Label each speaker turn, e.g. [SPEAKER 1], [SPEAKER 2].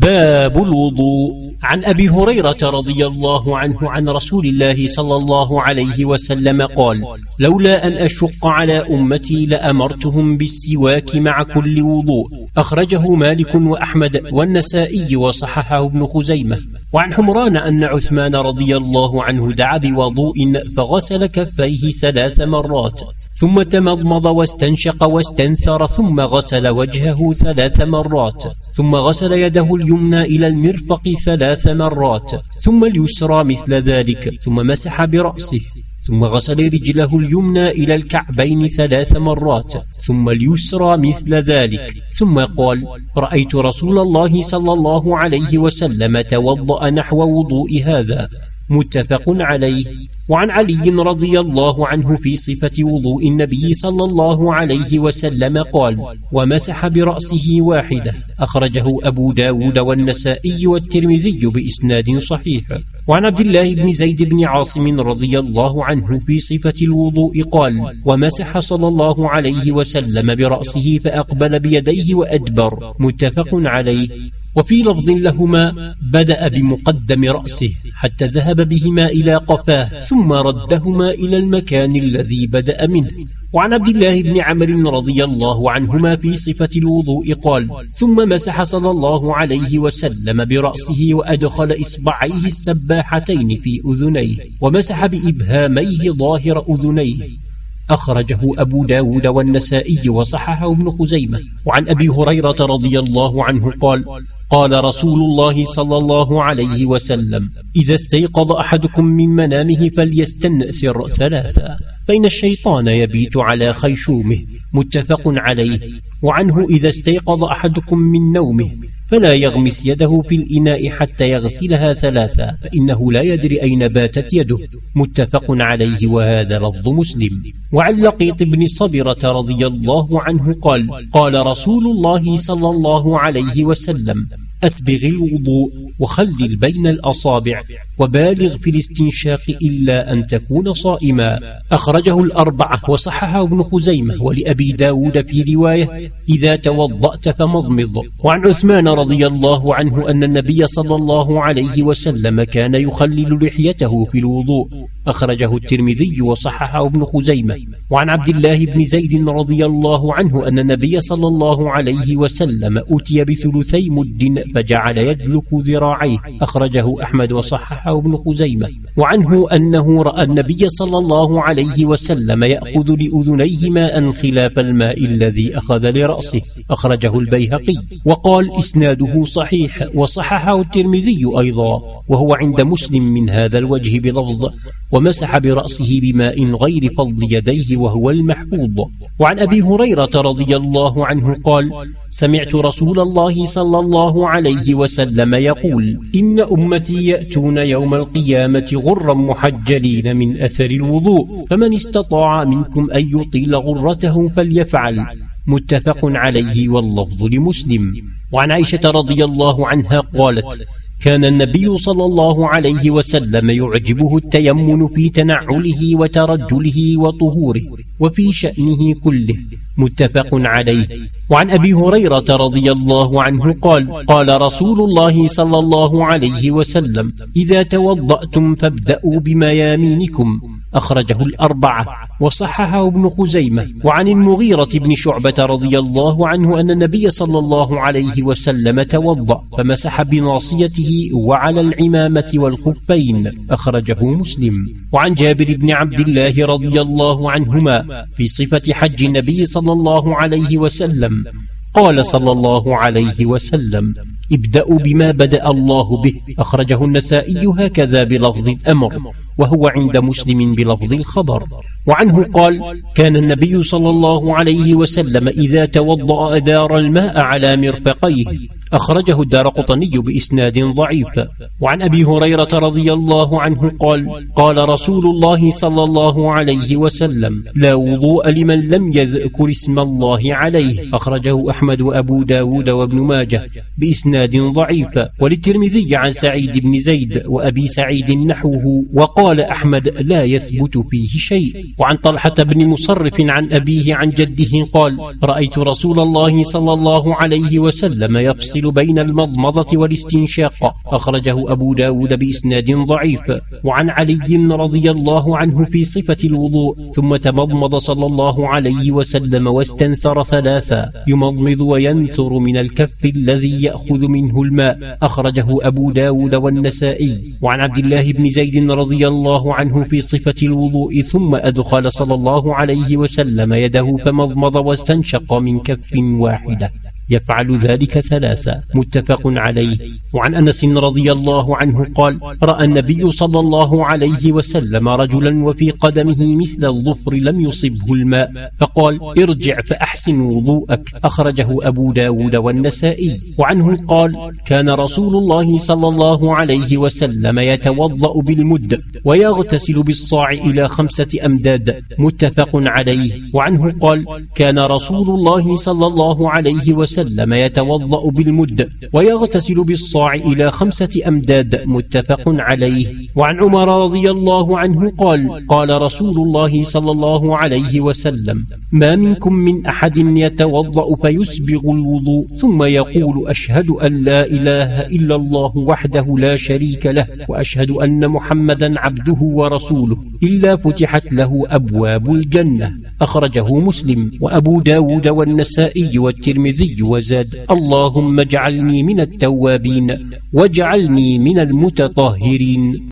[SPEAKER 1] باب الوضوء. عن أبي هريرة رضي الله عنه عن رسول الله صلى الله عليه وسلم قال لولا أن أشق على أمتي لأمرتهم بالسواك مع كل وضوء أخرجه مالك وأحمد والنسائي وصححه ابن خزيمة. وعن حمران أن عثمان رضي الله عنه دعا بوضوء فغسل كفيه ثلاث مرات. ثم تمضمض واستنشق واستنثر ثم غسل وجهه ثلاث مرات ثم غسل يده اليمنى إلى المرفق ثلاث مرات ثم اليسرى مثل ذلك ثم مسح برأسه ثم غسل رجله اليمنى إلى الكعبين ثلاث مرات ثم اليسرى مثل ذلك ثم قال رأيت رسول الله صلى الله عليه وسلم توضأ نحو وضوء هذا. متفق عليه. وعن علي رضي الله عنه في صفة وضوء النبي صلى الله عليه وسلم قال ومسح برأسه واحدة. أخرجه أبو داود والنسائي والترمذي بإسناد صحيح. وعن عبد الله بن زيد بن عاصم رضي الله عنه في صفة الوضوء قال ومسح صلى الله عليه وسلم برأسه فأقبل بيديه وأدبر. متفق عليه. وفي لفظ لهما بدأ بمقدم رأسه حتى ذهب بهما إلى قفاه ثم ردهما إلى المكان الذي بدأ منه. وعن عبد الله بن عمرو رضي الله عنهما في صفة الوضوء قال ثم مسح صلى الله عليه وسلم برأسه وأدخل إصبعيه السباحتين في أذنيه ومسح بإبهاميه ظاهر أذنيه. أخرجه أبو داود والنسائي وصححه ابن خزيمة. وعن أبي هريرة رضي الله عنه قال قال رسول الله صلى الله عليه وسلم إذا استيقظ أحدكم من منامه فليستنثر ثلاثا فإن الشيطان يبيت على خيشومه. متفق عليه. وعنه إذا استيقظ أحدكم من نومه فلا يغمس يده في الإناء حتى يغسلها ثلاثا فإنه لا يدري أين باتت يده. متفق عليه. وهذا لفظ مسلم. وعن لقيط بن صبرة رضي الله عنه قال قال رسول الله صلى الله عليه وسلم أسبغ الوضوء وخلل بين الأصابع. وبالغ في الاستنشاق إلا أن تكون صائما. أخرجه الأربعة وصححه ابن خزيمة ولأبي داود في رواية إذا توضأت فمضمض. وعن عثمان رضي الله عنه أن النبي صلى الله عليه وسلم كان يخلل لحيته في الوضوء. أخرجه الترمذي وصححه ابن خزيمة. وعن عبد الله بن زيد رضي الله عنه أن النبي صلى الله عليه وسلم أتي بثلثي مد فجعل يدلك ذراعيه. أخرجه أحمد وصححه ابن خزيمة وعنه أنه رأى النبي صلى الله عليه وسلم يأخذ لأذنيه ماء خلاف الماء الذي أخذ لرأسه أخرجه البيهقي وقال إسناده صحيح وصححه الترمذي أيضا وهو عند مسلم من هذا الوجه بلفظ ومسح برأسه بماء غير فضل يديه وهو المحفوظ. وعن أبي هريرة رضي الله عنه قال سمعت رسول الله صلى الله عليه وسلم يقول إن أمتي يأتون يوم القيامة غرا محجلين من أثر الوضوء فمن استطاع منكم أن يطيل غرته فليفعل. متفق عليه واللفظ لمسلم. وعن عائشة رضي الله عنها قالت كان النبي صلى الله عليه وسلم يعجبه التيمن في تنعله وترجله وطهوره وفي شأنه كله متفق عليه. وعن أبي هريرة رضي الله عنه قال قال رسول الله صلى الله عليه وسلم إذا توضأتم فابدأوا بميامينكم. أخرجه الأربعة وصححه ابن خزيمة وعن المغيرة بن شعبة رضي الله عنه أن النبي صلى الله عليه وسلم توضأ فمسح بناصيته وعلى العمامة والخفين أخرجه مسلم. وعن جابر بن عبد الله رضي الله عنهما في صفة حج النبي صلى الله عليه وسلم قال صلى الله عليه وسلم ابدأوا بما بدأ الله به. أخرجه النسائي هكذا بلفظ الأمر وهو عند مسلم بلفظ الخبر. وعنه قال كان النبي صلى الله عليه وسلم إذا توضأ أدار الماء على مرفقيه. أخرجه الدار قطني بإسناد ضعيف. وعن أبي هريرة رضي الله عنه قال قال رسول الله صلى الله عليه وسلم لا وضوء لمن لم يذكر اسم الله عليه. أخرجه أحمد وأبو داود وابن ماجه بإسناد ضعيف. وللترمذي عن سعيد بن زيد وأبي سعيد نحوه وقال أحمد لا يثبت فيه شيء. وعن طلحة بن مصرف عن أبيه عن جده قال رأيت رسول الله صلى الله عليه وسلم يفصل يفصل بين المضمضة والاستنشاق. أخرجه أبو داود بإسناد ضعيف. وعن علي رضي الله عنه في صفة الوضوء. ثم تمضمض صلى الله عليه وسلم واستنثر ثلاثا. يمضمض وينثر من الكف الذي يأخذ منه الماء. أخرجه أبو داود والنسائي. وعن عبد الله بن زيد رضي الله عنه في صفة الوضوء. ثم أدخل صلى الله عليه وسلم يده فمضمض واستنشق من كف واحدة. يفعل ذلك ثلاثا متفق عليه. وعن أنس رضي الله عنه قال رأى النبي صلى الله عليه وسلم رجلا وفي قدمه مثل الظفر لم يصبه الماء فقال ارجع فأحسن وضوءك. أخرجه أبو داود والنسائي. وعنه قال كان رسول الله صلى الله عليه وسلم يتوضأ بالمد ويغتسل بالصاع إلى خمسة أمداد. متفق عليه. وعنه قال كان رسول الله صلى الله عليه وسلم وسلم يتوضأ بالمد ويغتسل بالصاع إلى خمسة أمداد متفق عليه. وعن عمر رضي الله عنه قال قال رسول الله صلى الله عليه وسلم ما منكم من أحد يتوضأ فيسبغ الوضوء ثم يقول أشهد أن لا إله إلا الله وحده لا شريك له وأشهد أن محمدا عبده ورسوله إلا فتحت له أبواب الجنة. أخرجه مسلم وأبو داود والنسائي والترمذي وزاد اللهم اجعلني من التوابين واجعلني من المتطهرين.